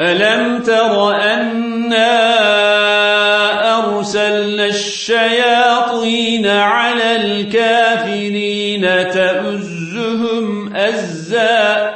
ألم تر أنا أرسلنا الشياطين على الكافرين تأزهم أزا